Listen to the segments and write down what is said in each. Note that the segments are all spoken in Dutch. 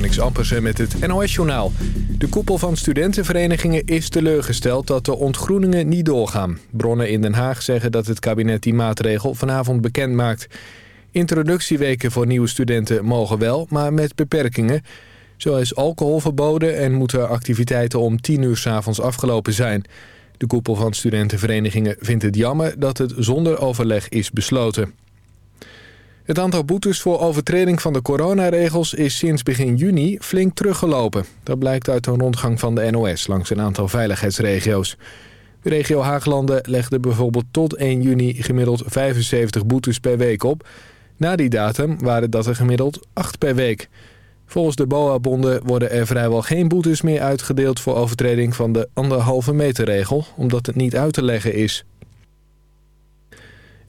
Marnix Ampersen met het NOS-journaal. De koepel van studentenverenigingen is teleurgesteld dat de ontgroeningen niet doorgaan. Bronnen in Den Haag zeggen dat het kabinet die maatregel vanavond bekend maakt. Introductieweken voor nieuwe studenten mogen wel, maar met beperkingen. Zo is alcohol verboden en moeten activiteiten om 10 uur s'avonds afgelopen zijn. De koepel van studentenverenigingen vindt het jammer dat het zonder overleg is besloten. Het aantal boetes voor overtreding van de coronaregels is sinds begin juni flink teruggelopen. Dat blijkt uit een rondgang van de NOS langs een aantal veiligheidsregio's. De regio Haaglanden legde bijvoorbeeld tot 1 juni gemiddeld 75 boetes per week op. Na die datum waren dat er gemiddeld 8 per week. Volgens de BOA-bonden worden er vrijwel geen boetes meer uitgedeeld... voor overtreding van de anderhalve meter regel, omdat het niet uit te leggen is.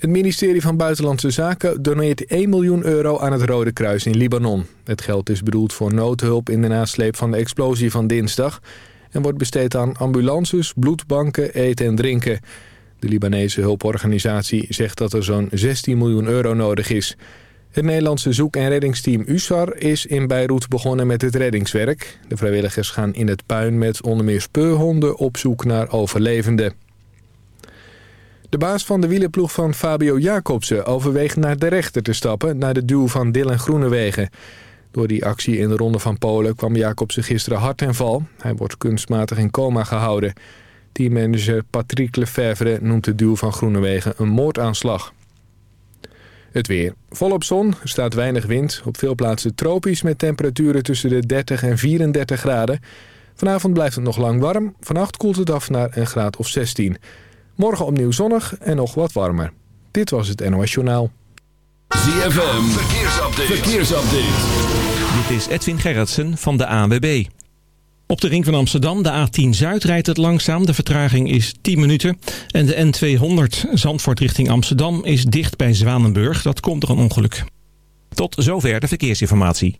Het ministerie van Buitenlandse Zaken doneert 1 miljoen euro aan het Rode Kruis in Libanon. Het geld is bedoeld voor noodhulp in de nasleep van de explosie van dinsdag... en wordt besteed aan ambulances, bloedbanken, eten en drinken. De Libanese hulporganisatie zegt dat er zo'n 16 miljoen euro nodig is... Het Nederlandse zoek- en reddingsteam USAR is in Beirut begonnen met het reddingswerk. De vrijwilligers gaan in het puin met onder meer speurhonden op zoek naar overlevenden. De baas van de wielerploeg van Fabio Jacobsen overweegt naar de rechter te stappen... naar de duw van Dylan Groenewegen. Door die actie in de Ronde van Polen kwam Jacobsen gisteren hard en val. Hij wordt kunstmatig in coma gehouden. Teammanager Patrick Lefevre noemt de duw van Groenewegen een moordaanslag. Het weer. Volop zon, er staat weinig wind. Op veel plaatsen tropisch met temperaturen tussen de 30 en 34 graden. Vanavond blijft het nog lang warm. Vannacht koelt het af naar een graad of 16. Morgen opnieuw zonnig en nog wat warmer. Dit was het NOS Journaal. ZFM, verkeersupdate. verkeersupdate. Dit is Edwin Gerritsen van de ANWB. Op de ring van Amsterdam, de A10 Zuid, rijdt het langzaam. De vertraging is 10 minuten. En de N200 Zandvoort richting Amsterdam is dicht bij Zwanenburg. Dat komt door een ongeluk. Tot zover de verkeersinformatie.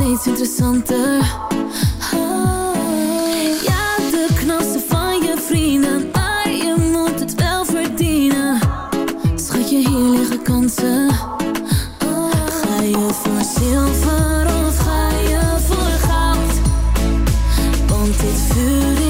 Steeds interessanter. Ah, Ja, de knassen van je vrienden, maar je moet het wel verdienen. Schat je, hier liggen kansen. Ah, Ga je voor zilver of ga je voor goud? Want dit vuur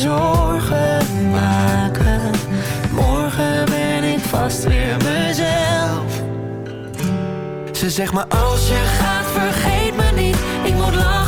zorgen maken. Morgen ben ik vast weer mezelf. Ze zegt maar als je gaat, vergeet me niet. Ik moet lachen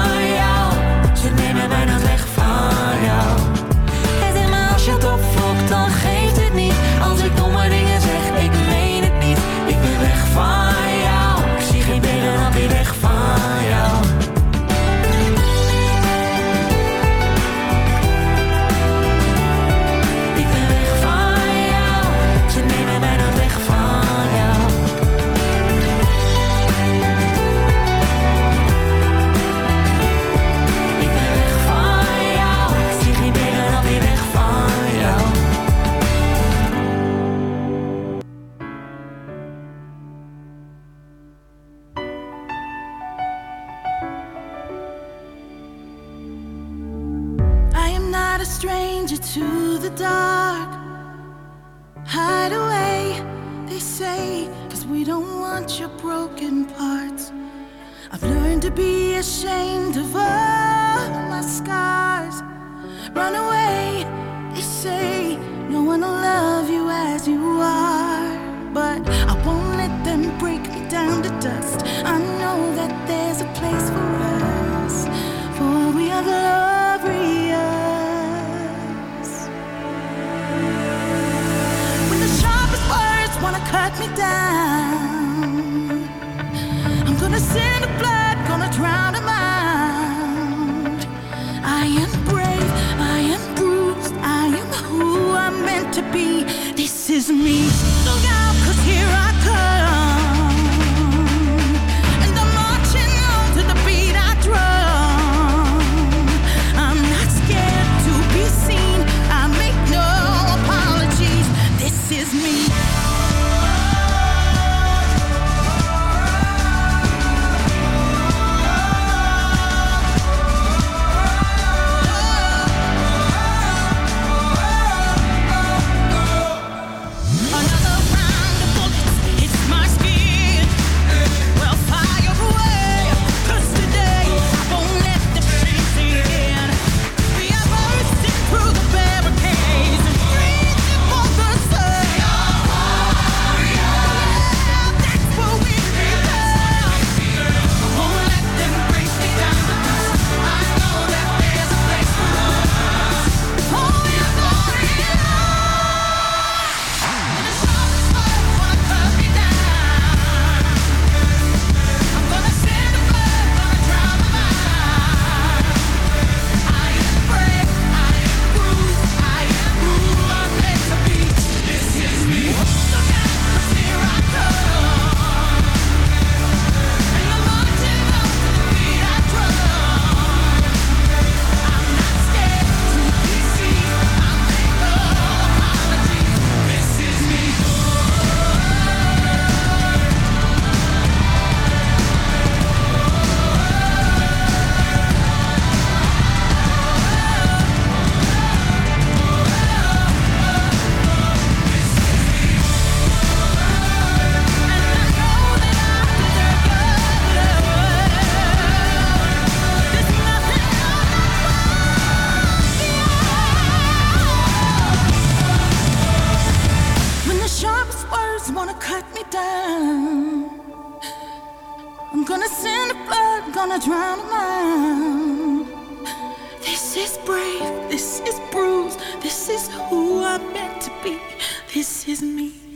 is who I'm meant to be, this is me.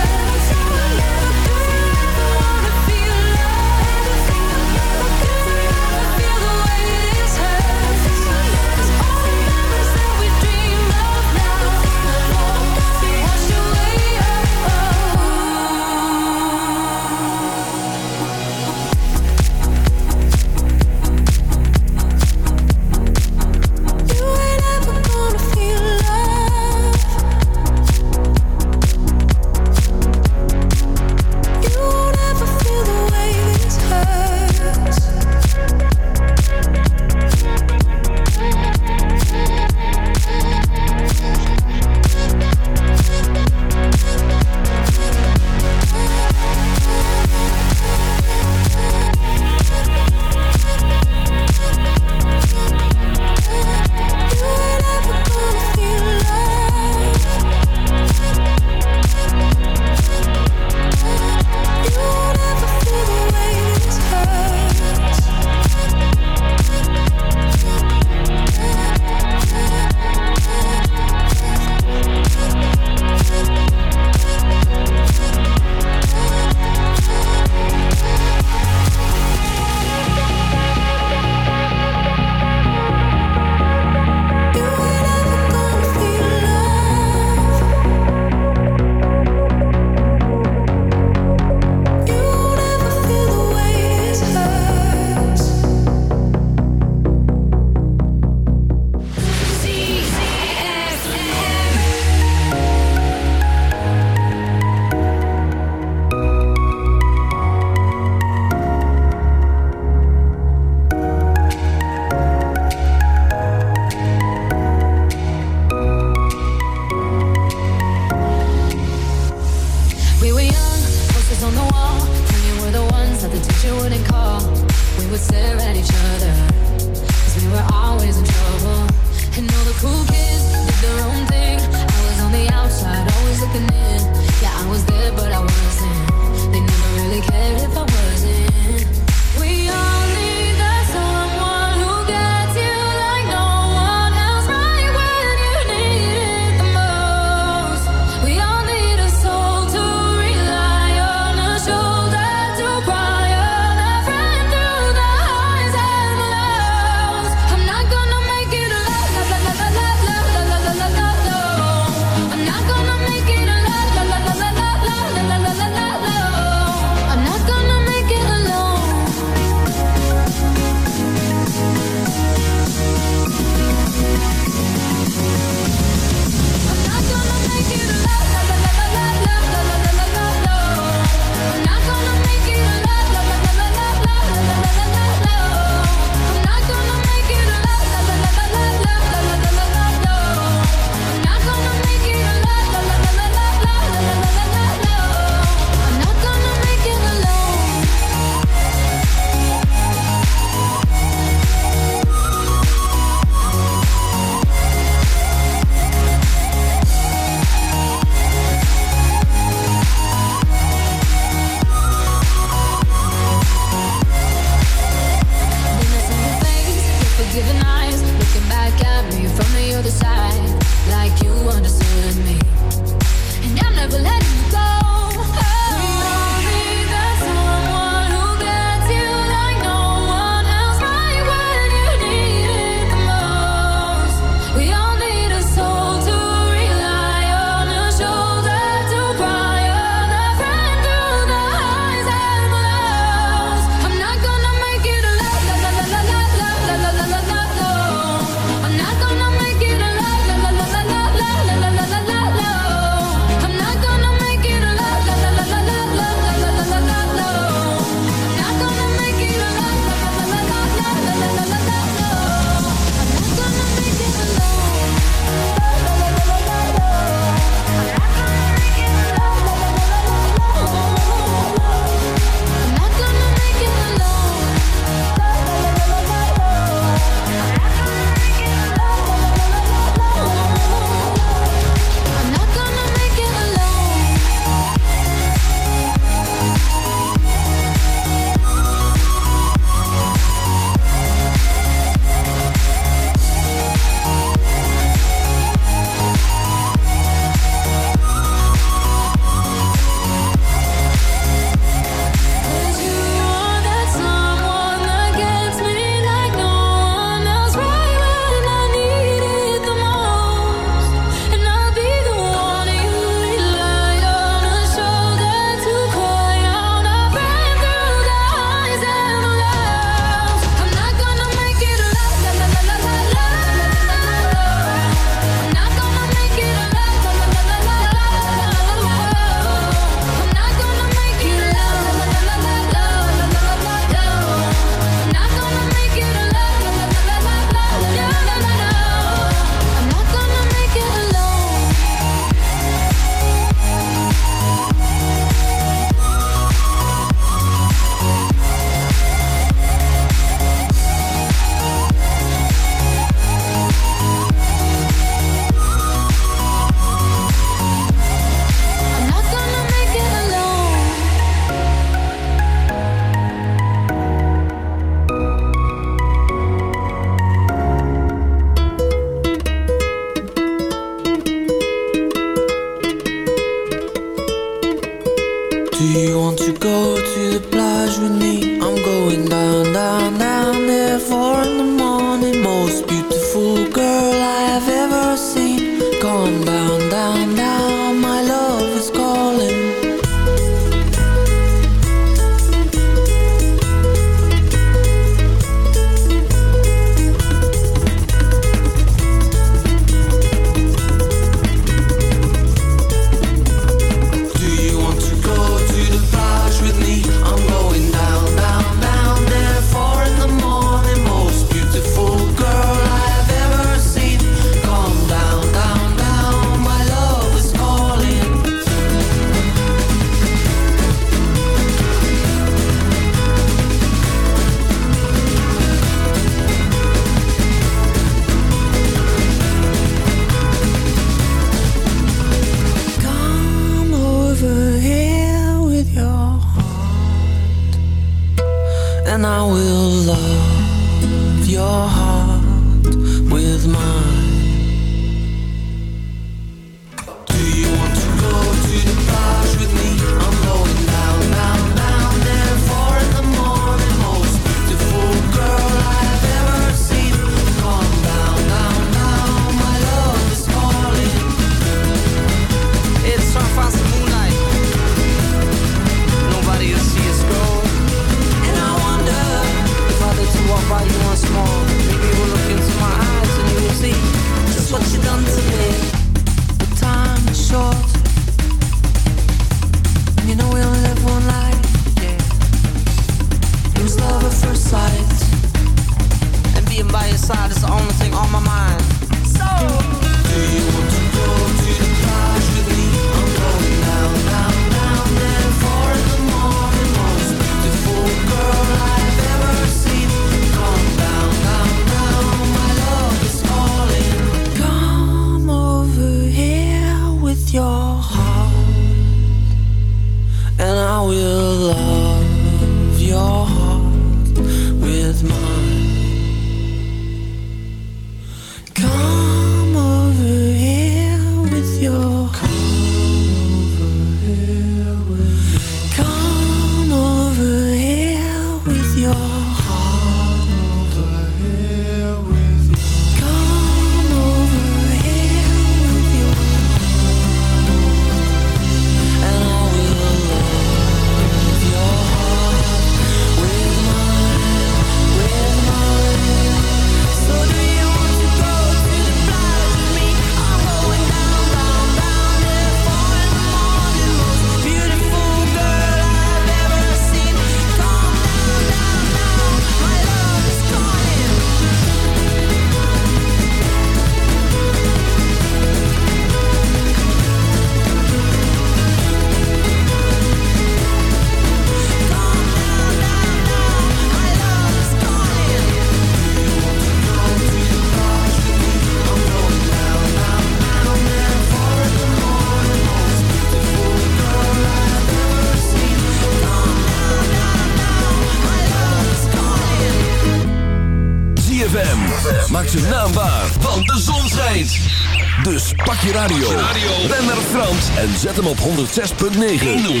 106.9.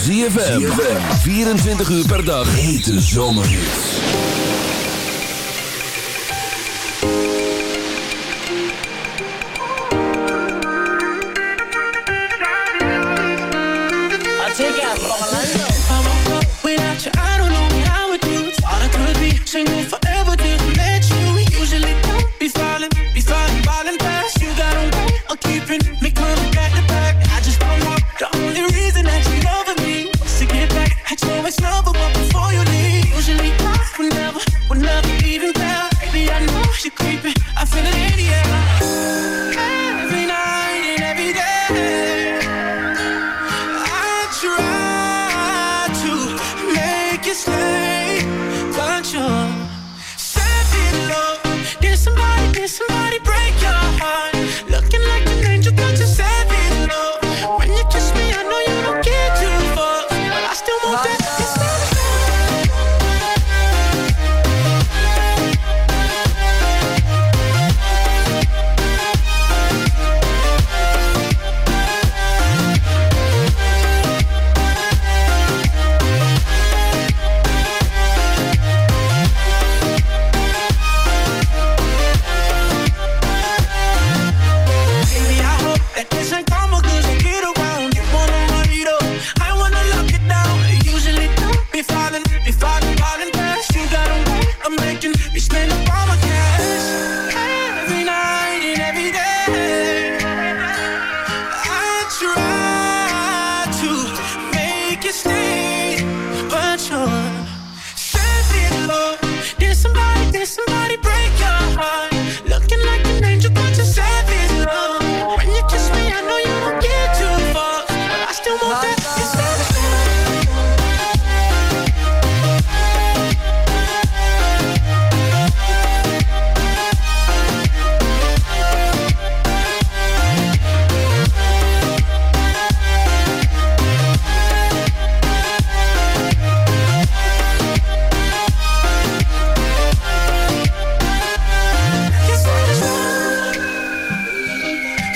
Zie je 24 uur per dag. Hete zomerhits.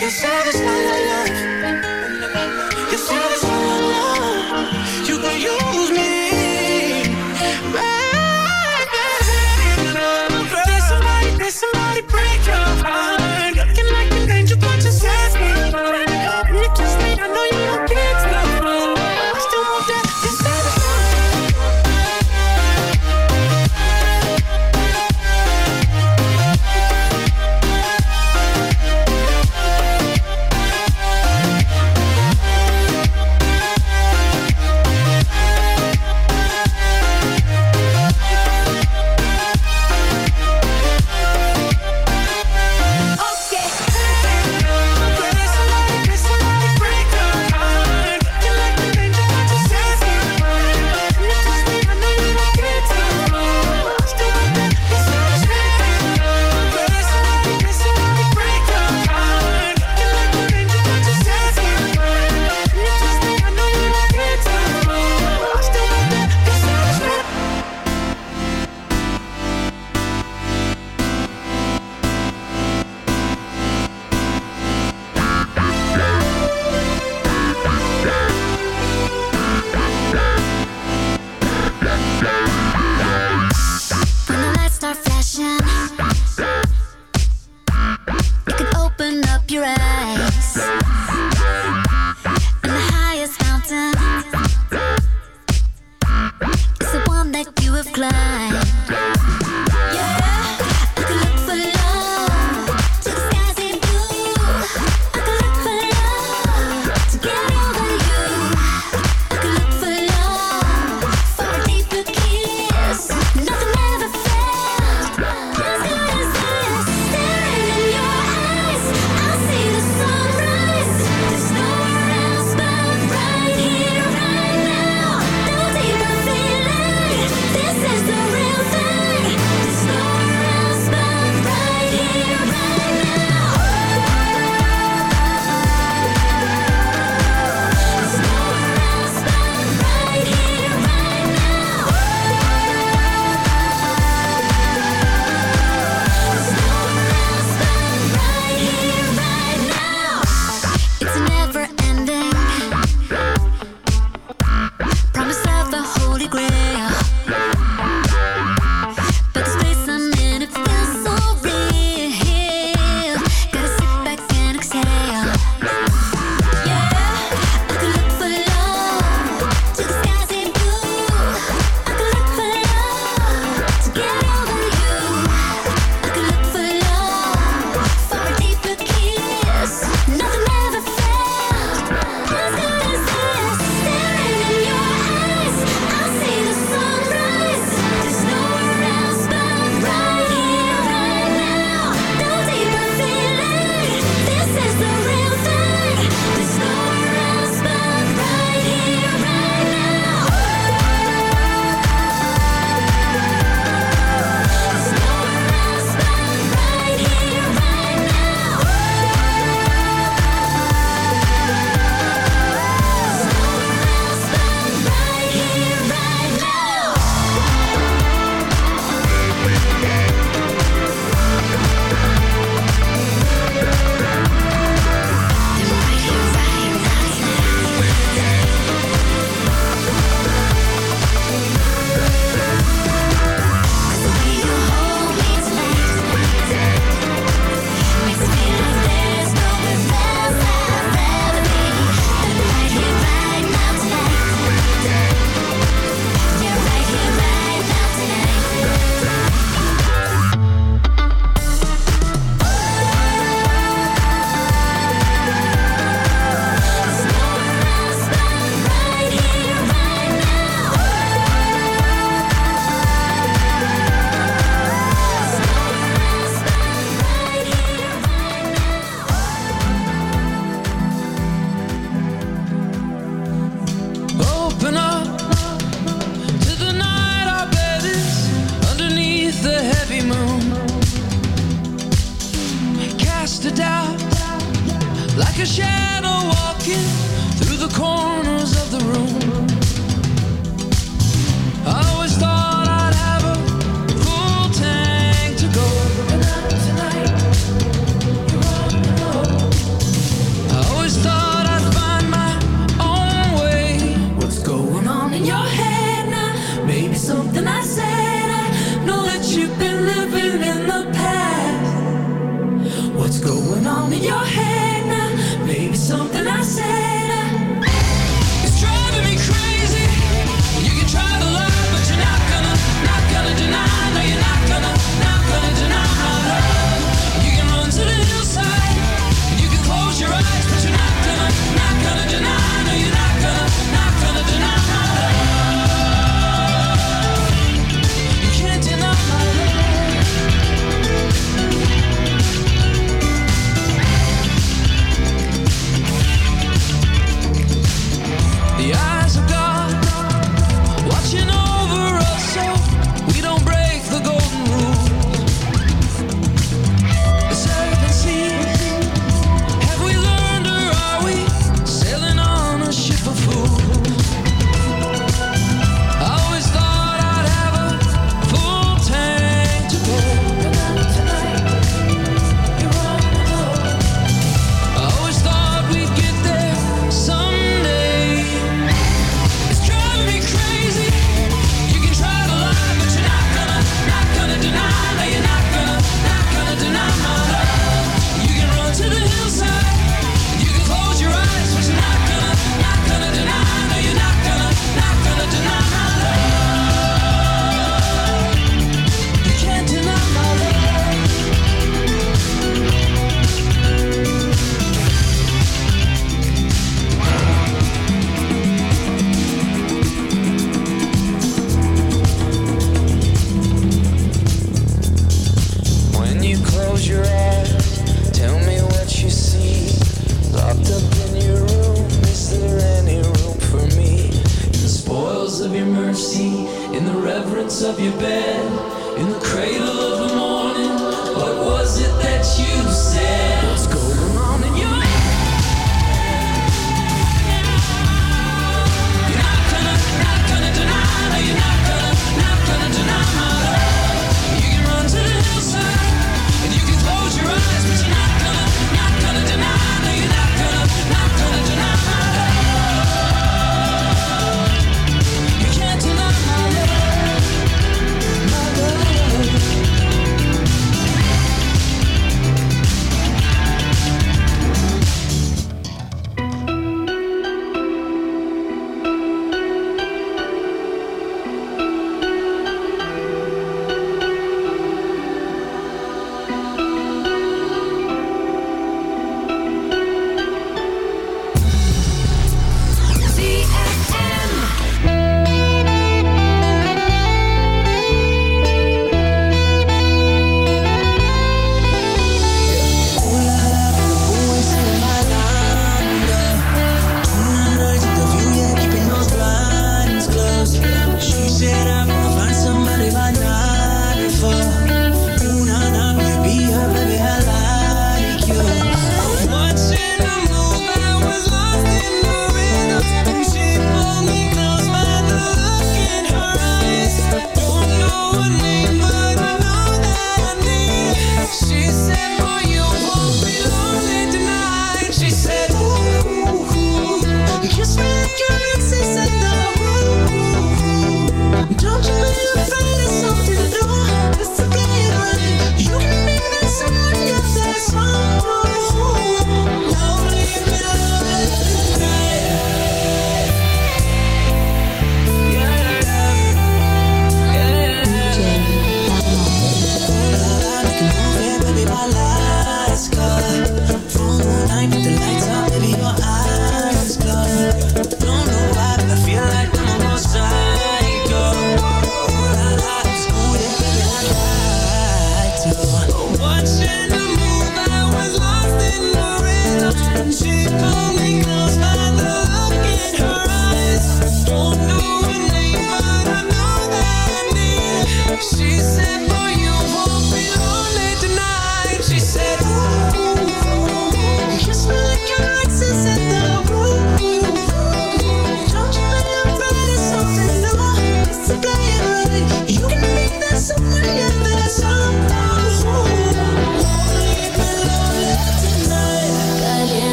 Your service, not your love.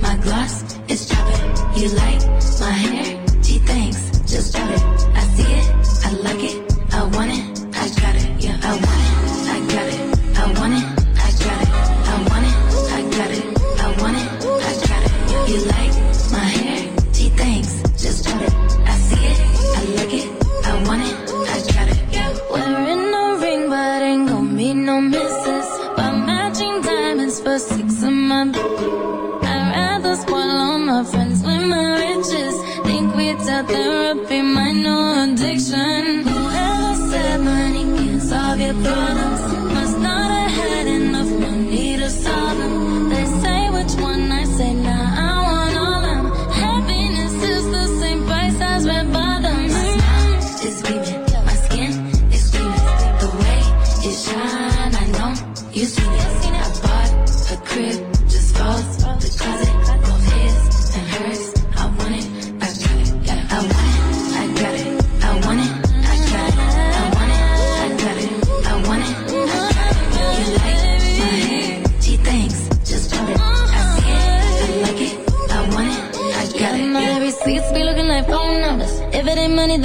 My gloss is dropping. You like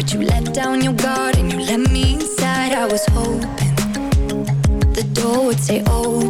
But you let down your guard and you let me inside. I was hoping the door would stay open.